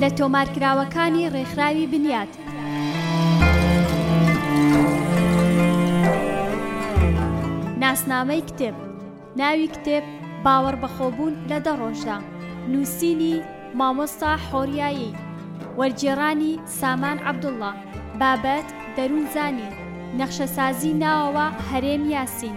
لە تۆمارکراوەکانی ڕێکخراوی بنیات. ناسنامەی کتێب. ناوی کتێب، باوەڕ بەخۆبوون لە دە ڕۆژدا. نووسینی، مامۆستا حۆریایی. وەرگێڕانی، سامان عەبدوڵڵا. بابەت، دەروونزانی. نەخشەسازی ناوەوە، هەرێم یاسین.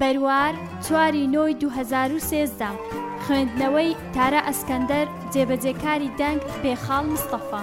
بەروار، چوار ی نۆی دوو هەزار و سێزدە. خوێندنەوەی، تارا ئەسکەندەر، جێبەجێکاری دەنگ، بێخاڵ مستەفا.